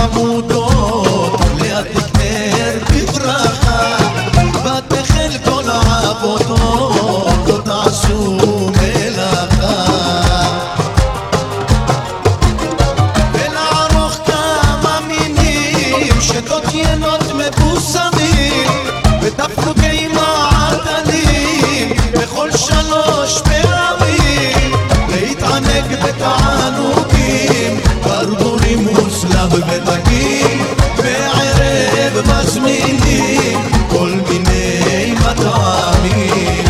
Samuto וצלב ודגים בערב מזמינים כל מיני מטעמים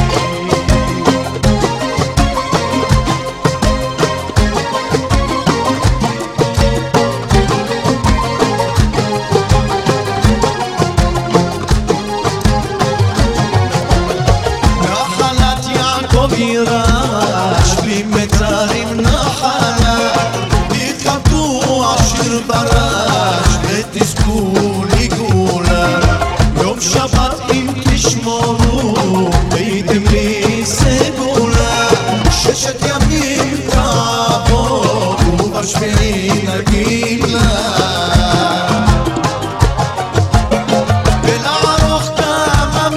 נחלת יעקב יירש, בלי מצרים נחלה, יכבדו ברש, ותזכו לגאולה. יום שבת אם תשמורו, הייתם לי סגולה, ששת ימים תעבור, ובשביעי נגילה. ולערוך כמה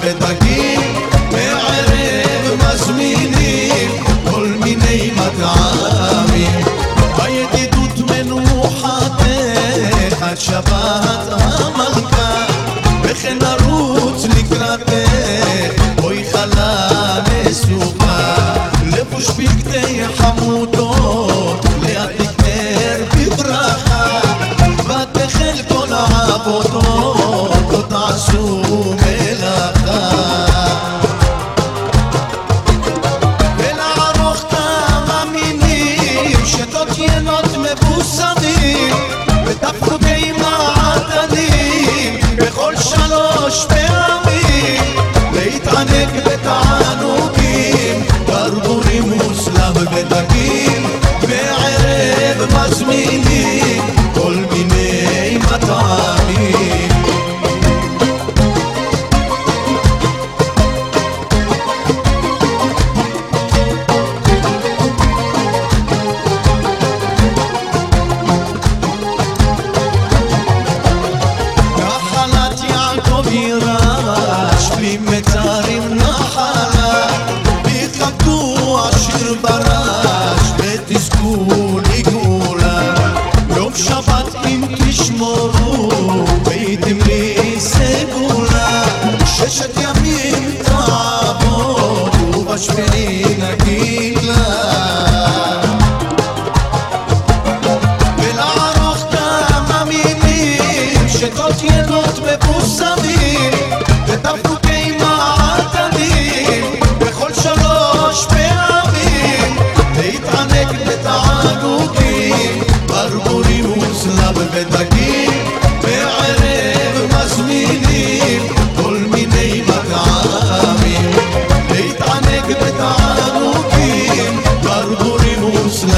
וזלב ודגים בערב מזמינים כל מיני מטעמים. בידידות מנוחתך עד שבת המלכה וכן נרוץ לקראתך, אוי חלה נסוכה, לבוש בגדי חמודות, להדליק נר בברכה, ותחל כל העבודות, planeta aqui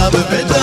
love it bit.